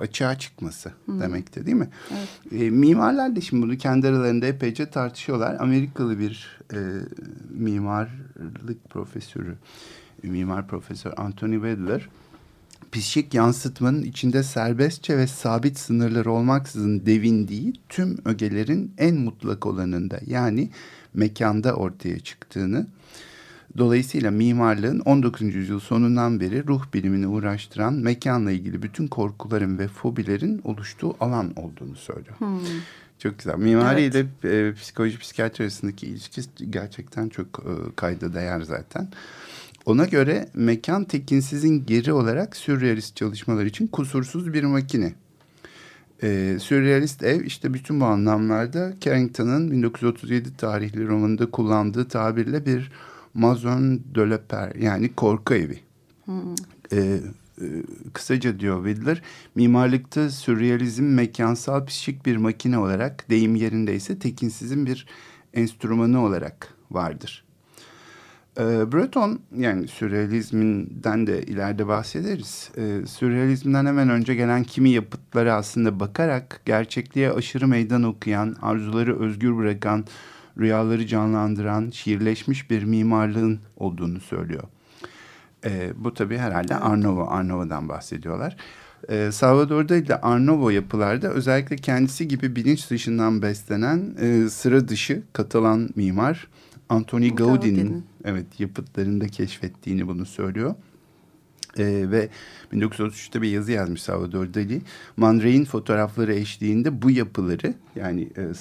Speaker 2: açığa çıkması hmm. demekti değil mi? Evet. E, mimarlar da şimdi bunu kendi aralarında epeyce tartışıyorlar. Amerikalı bir e, mimarlık profesörü mimar profesör Anthony Wedler psikik yansıtmanın içinde serbestçe ve sabit sınırları olmaksızın devindiği tüm ögelerin en mutlak olanında yani mekanda ortaya çıktığını Dolayısıyla mimarlığın 19. yüzyıl sonundan beri ruh bilimini uğraştıran mekanla ilgili bütün korkuların ve fobilerin oluştuğu alan olduğunu söylüyor. Hmm. Çok güzel. Mimari evet. ile e, psikoloji psikiyatri arasındaki ilişki gerçekten çok e, kayda değer zaten. Ona göre mekan tekinsizin geri olarak sürrealist çalışmalar için kusursuz bir makine. Ee, sürrealist ev işte bütün bu anlamlarda Carrington'ın 1937 tarihli romanında kullandığı tabirle bir mazon de la yani korku evi. Hmm. Ee, kısaca diyor Widler, mimarlıkta sürrealizm mekansal psikik bir makine olarak deyim yerindeyse tekinsizin bir enstrümanı olarak vardır. E, Breton yani sürrealizminden de ileride bahsederiz. E, sürrealizmden hemen önce gelen kimi yapıtlara aslında bakarak gerçekliğe aşırı meydan okuyan, arzuları özgür bırakan, rüyaları canlandıran, şiirleşmiş bir mimarlığın olduğunu söylüyor. E, bu tabii herhalde Arnovo, Arnovo'dan bahsediyorlar. E, Salvador Dali de Arnovo yapılarda özellikle kendisi gibi bilinç dışından beslenen e, sıra dışı Katalan mimar Anthony Gaudi'nin evet yapıtlarında keşfettiğini bunu söylüyor. Ee, ve 1933'te bir yazı yazmış Salvador Dali. Man Ray'in fotoğrafları eşliğinde bu yapıları yani e, e,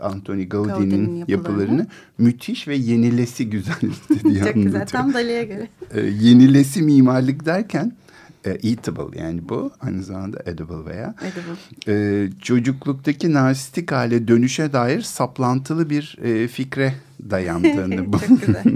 Speaker 2: Anthony Gaudi'nin yapılarını, yapılarını müthiş ve yenilesi güzel diye
Speaker 1: Çok güzel tam Dali'ye göre.
Speaker 2: E, yenilesi mimarlık derken e, eatable yani bu aynı zamanda edible veya edible. E, çocukluktaki narsistik hale dönüşe dair saplantılı bir e, fikre dayandığını bu
Speaker 1: çok güzel.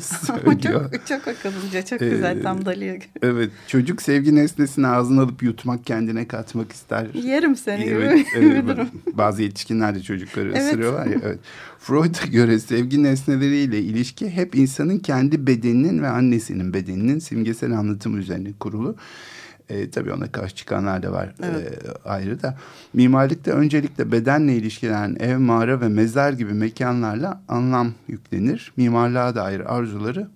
Speaker 1: söylüyor. çok, çok akıllıca, çok güzel tam Dali'ye.
Speaker 2: Evet, çocuk sevgi nesnesini ağzına alıp yutmak, kendine katmak ister.
Speaker 1: Yerim seni evet, evet,
Speaker 2: Bazı yetişkinler de çocukları evet. ısırıyorlar ya. Evet. Freud'a göre sevgi nesneleriyle ilişki hep insanın kendi bedeninin ve annesinin bedeninin simgesel anlatımı üzerine kurulu. E, tabii ona karşı çıkanlar da var evet. e, ayrı da. Mimarlıkta öncelikle bedenle ilişkilenen ev, mağara ve mezar gibi mekanlarla anlam yüklenir. Mimarlığa dair arzuları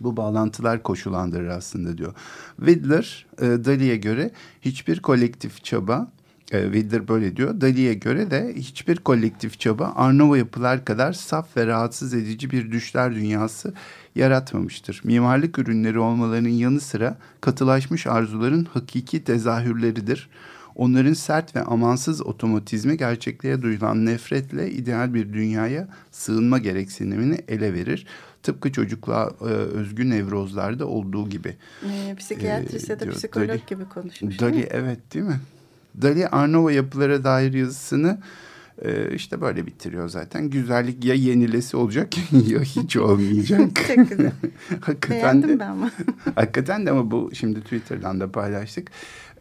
Speaker 2: bu bağlantılar koşulandırır aslında diyor. Widler, e, Dali'ye göre hiçbir kolektif çaba e, Wilder böyle diyor. Dali'ye göre de hiçbir kolektif çaba Arnavo yapılar kadar saf ve rahatsız edici bir düşler dünyası yaratmamıştır. Mimarlık ürünleri olmalarının yanı sıra katılaşmış arzuların hakiki tezahürleridir. Onların sert ve amansız otomatizmi gerçekliğe duyulan nefretle ideal bir dünyaya sığınma gereksinimini ele verir. Tıpkı çocukluğa e, özgü nevrozlarda olduğu gibi.
Speaker 1: E, psikiyatrist ya da psikolog Dali, gibi konuşmuş.
Speaker 2: Dali evet değil mi? Dali Arnavo yapılara dair yazısını e, işte böyle bitiriyor zaten. Güzellik ya yenilesi olacak ya hiç olmayacak.
Speaker 1: Çok güzel. hakikaten Beğendim de, ben ama.
Speaker 2: hakikaten de ama bu şimdi Twitter'dan da paylaştık.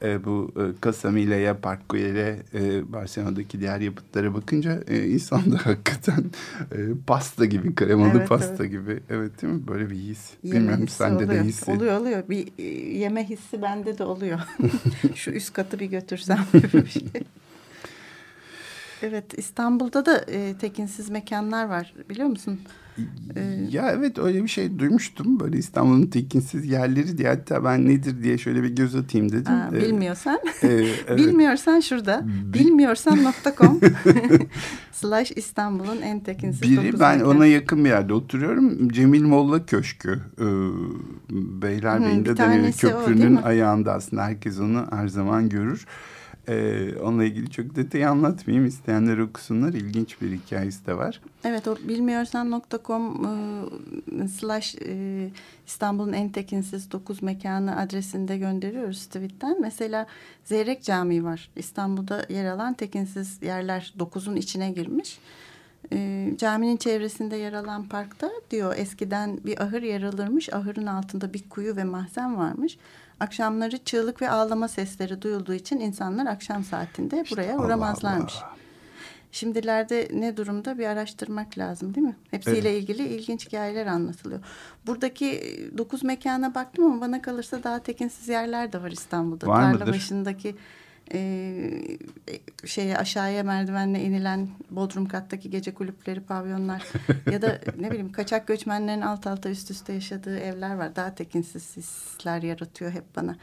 Speaker 2: E, bu e, Casamila'ya, Parkuyel'e, e, Barcelona'daki diğer yapıtlara bakınca e, insan da hakikaten e, pasta gibi, kremalı evet, pasta evet. gibi. Evet değil mi? Böyle bir his. Yeme Bilmiyorum sende
Speaker 1: oluyor.
Speaker 2: de hissi.
Speaker 1: Oluyor oluyor. Bir e, yeme hissi bende de oluyor. Şu üst katı bir götürsem bir şey. Evet İstanbul'da da e, tekinsiz mekanlar var biliyor musun? Ee,
Speaker 2: Ya evet öyle bir şey duymuştum. Böyle İstanbul'un tekinsiz yerleri diye hatta ben nedir diye şöyle bir göz atayım dedim.
Speaker 1: Aa,
Speaker 2: Ee,
Speaker 1: bilmiyorsan.
Speaker 2: e, evet.
Speaker 1: Bilmiyorsan şurada. Bilmiyorsan.com slash İstanbul'un en tekinsiz
Speaker 2: Biri ben
Speaker 1: mekan.
Speaker 2: ona yakın bir yerde oturuyorum. Cemil Molla Köşkü. Ee, Beylerbeyi'nde de
Speaker 1: o,
Speaker 2: köprünün
Speaker 1: mi?
Speaker 2: ayağında aslında herkes onu her zaman görür. Ee, onunla ilgili çok detayı anlatmayayım. İsteyenler okusunlar. İlginç bir hikayesi de var.
Speaker 1: Evet o bilmiyorsan.com e, slash e, İstanbul'un en tekinsiz 9 mekanı adresinde gönderiyoruz tweetten. Mesela Zeyrek Camii var. İstanbul'da yer alan tekinsiz yerler 9'un içine girmiş. E, caminin çevresinde yer alan parkta diyor eskiden bir ahır yer alırmış. Ahırın altında bir kuyu ve mahzen varmış. Akşamları çığlık ve ağlama sesleri duyulduğu için insanlar akşam saatinde buraya
Speaker 2: Allah
Speaker 1: uğramazlarmış.
Speaker 2: Allah.
Speaker 1: Şimdilerde ne durumda bir araştırmak lazım değil mi? Hepsiyle ilgili ilginç hikayeler anlatılıyor. Buradaki dokuz mekana baktım ama bana kalırsa daha tekinsiz yerler de var İstanbul'da.
Speaker 2: Var
Speaker 1: Tarla
Speaker 2: mıdır?
Speaker 1: başındaki e, şeye aşağıya merdivenle inilen bodrum kattaki gece kulüpleri, pavyonlar ya da ne bileyim kaçak göçmenlerin alt alta üst üste yaşadığı evler var. Daha tekinsiz hisler yaratıyor hep bana.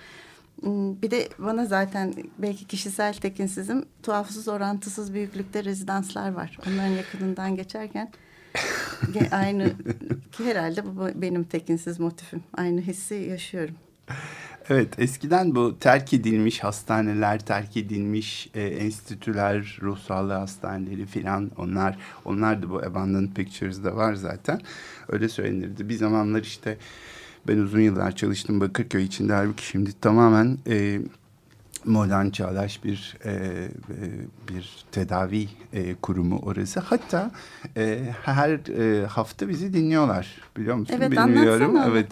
Speaker 1: Hmm, Bir de bana zaten belki kişisel tekinsizim tuhafsız orantısız büyüklükte rezidanslar var. Onların yakınından geçerken ge- aynı ki herhalde bu benim tekinsiz motifim. Aynı hissi yaşıyorum.
Speaker 2: Evet eskiden bu terk edilmiş hastaneler, terk edilmiş e, enstitüler, ruh sağlığı hastaneleri filan onlar onlar da bu Abandoned Pictures'da var zaten. Öyle söylenirdi. Bir zamanlar işte ben uzun yıllar çalıştım Bakırköy içinde halbuki şimdi tamamen e, modern çağdaş bir e, e, bir tedavi e, kurumu orası. Hatta e, her e, hafta bizi dinliyorlar biliyor musun?
Speaker 1: Evet,
Speaker 2: Bilmiyorum.
Speaker 1: anlatsana.
Speaker 2: Evet.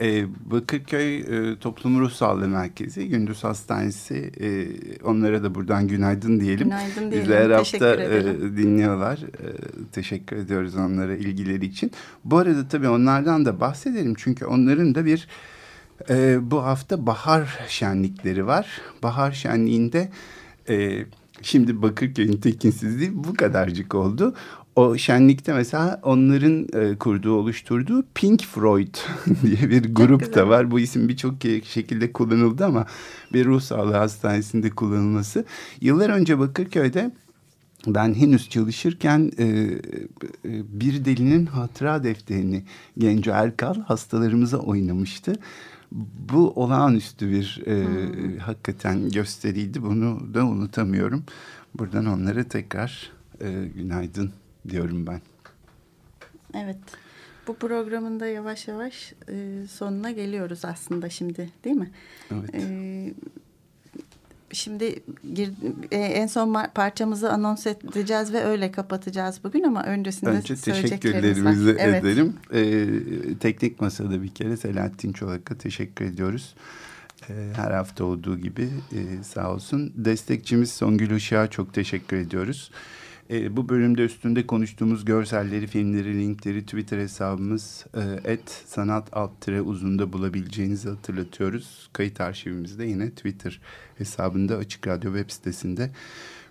Speaker 2: E, Bakırköy e, Toplum Ruh Sağlığı Merkezi, Gündüz Hastanesi. E, onlara da buradan günaydın diyelim.
Speaker 1: Günaydın diyelim. Teşekkür
Speaker 2: hafta e, dinliyorlar. E, teşekkür ediyoruz onlara ilgileri için. Bu arada tabii onlardan da bahsedelim. Çünkü onların da bir e, bu hafta bahar şenlikleri var. Bahar şenliğinde e, şimdi Bakırköy'ün tekinsizliği bu kadarcık oldu. O şenlikte mesela onların e, kurduğu, oluşturduğu Pink Floyd diye bir grup da var. Bu isim birçok şekilde kullanıldı ama bir ruh sağlığı hastanesinde kullanılması. Yıllar önce Bakırköy'de ben henüz çalışırken e, e, bir delinin hatıra defterini Genco Erkal hastalarımıza oynamıştı. Bu olağanüstü bir e, hakikaten gösteriydi. Bunu da unutamıyorum. Buradan onlara tekrar e, günaydın diyorum ben.
Speaker 1: Evet. Bu programın da yavaş yavaş e, sonuna geliyoruz aslında şimdi değil mi?
Speaker 2: Evet.
Speaker 1: E, şimdi gir, e, en son parçamızı anons edeceğiz ve öyle kapatacağız bugün ama öncesinde
Speaker 2: Önce teşekkürlerimizi
Speaker 1: Evet.
Speaker 2: edelim. Ee, teknik Masa'da bir kere Selahattin Çolak'a teşekkür ediyoruz. Ee, her hafta olduğu gibi e, sağ olsun. Destekçimiz Songül Işık'a çok teşekkür ediyoruz. Ee, bu bölümde üstünde konuştuğumuz görselleri, filmleri, linkleri Twitter hesabımız e, et sanat alt tire uzunda bulabileceğinizi hatırlatıyoruz. Kayıt arşivimizde yine Twitter hesabında Açık Radyo web sitesinde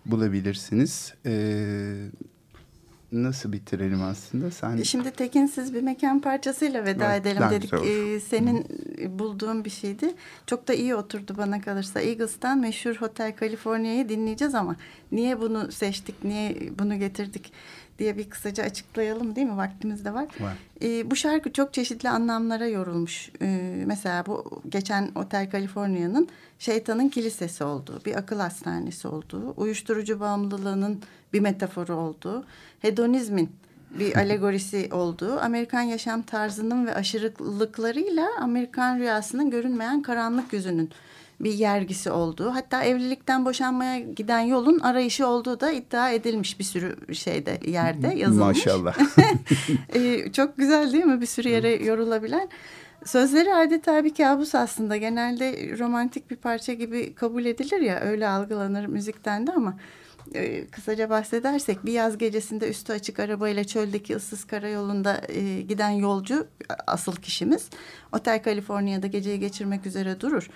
Speaker 2: bulabilirsiniz. Ee, nasıl bitirelim aslında? Sen
Speaker 1: Şimdi tekinsiz bir mekan parçasıyla veda
Speaker 2: Evet,
Speaker 1: edelim dedik. Ee, senin bulduğun bir şeydi. Çok da iyi oturdu bana kalırsa. Eagles'tan meşhur Hotel California'yı dinleyeceğiz ama niye bunu seçtik, niye bunu getirdik diye bir kısaca açıklayalım değil mi? Vaktimiz de var.
Speaker 2: Var.
Speaker 1: Ee, bu şarkı çok çeşitli anlamlara yorulmuş. Ee, mesela bu geçen Hotel California'nın şeytanın kilisesi olduğu, bir akıl hastanesi olduğu, uyuşturucu bağımlılığının bir metaforu olduğu, hedonizmin bir alegorisi olduğu, Amerikan yaşam tarzının ve aşırılıklarıyla Amerikan rüyasının görünmeyen karanlık yüzünün bir yergisi olduğu, hatta evlilikten boşanmaya giden yolun arayışı olduğu da iddia edilmiş bir sürü şeyde yerde yazılmış.
Speaker 2: Maşallah.
Speaker 1: Ee, çok güzel değil mi bir sürü yere yorulabilen? Sözleri adeta bir kabus aslında. Genelde romantik bir parça gibi kabul edilir ya öyle algılanır müzikten de ama e, kısaca bahsedersek bir yaz gecesinde üstü açık arabayla çöldeki ıssız karayolunda e, giden yolcu asıl kişimiz Otel California'da geceyi geçirmek üzere durur.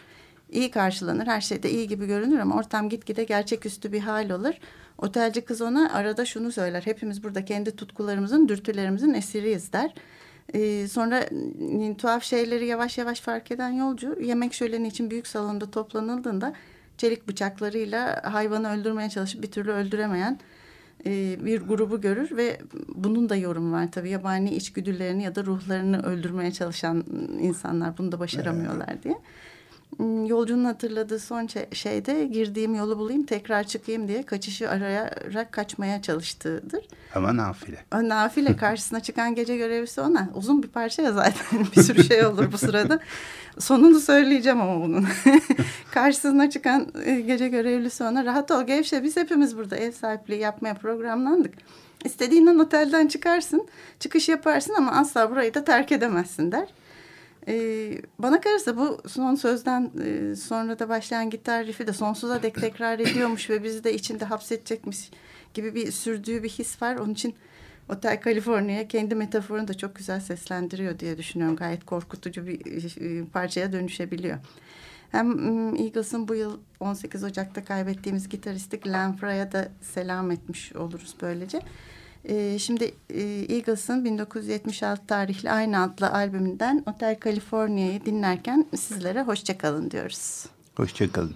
Speaker 1: iyi karşılanır. Her şeyde iyi gibi görünür ama ortam gitgide gerçeküstü bir hal olur. Otelci kız ona arada şunu söyler. Hepimiz burada kendi tutkularımızın, dürtülerimizin esiriyiz der. Ee, sonra tuhaf şeyleri yavaş yavaş fark eden yolcu yemek şöleni için büyük salonda toplanıldığında çelik bıçaklarıyla hayvanı öldürmeye çalışıp bir türlü öldüremeyen e, bir grubu görür ve bunun da yorumu var tabii yabani içgüdülerini ya da ruhlarını öldürmeye çalışan insanlar bunu da başaramıyorlar diye. Hmm, yolcunun hatırladığı son şeyde girdiğim yolu bulayım tekrar çıkayım diye kaçışı arayarak kaçmaya çalıştığıdır.
Speaker 5: Ama nafile.
Speaker 1: O nafile karşısına çıkan gece görevlisi ona. Uzun bir parça ya zaten bir sürü şey olur bu sırada. Sonunu söyleyeceğim ama bunun. karşısına çıkan e, gece görevlisi ona rahat ol gevşe biz hepimiz burada ev sahipliği yapmaya programlandık. İstediğinden otelden çıkarsın, çıkış yaparsın ama asla burayı da terk edemezsin der. Ee, bana kalırsa bu son sözden e, sonra da başlayan gitar rifi de sonsuza dek tekrar ediyormuş ve bizi de içinde hapsedecekmiş gibi bir sürdüğü bir his var. Onun için Otel California kendi metaforunu da çok güzel seslendiriyor diye düşünüyorum. Gayet korkutucu bir e, parçaya dönüşebiliyor. Hem Eagles'ın bu yıl 18 Ocak'ta kaybettiğimiz gitaristi Glenn Frey'a da selam etmiş oluruz böylece. E, şimdi e, Eagles'ın 1976 tarihli aynı adlı albümünden Hotel California'yı dinlerken sizlere hoşçakalın diyoruz.
Speaker 5: Hoşçakalın.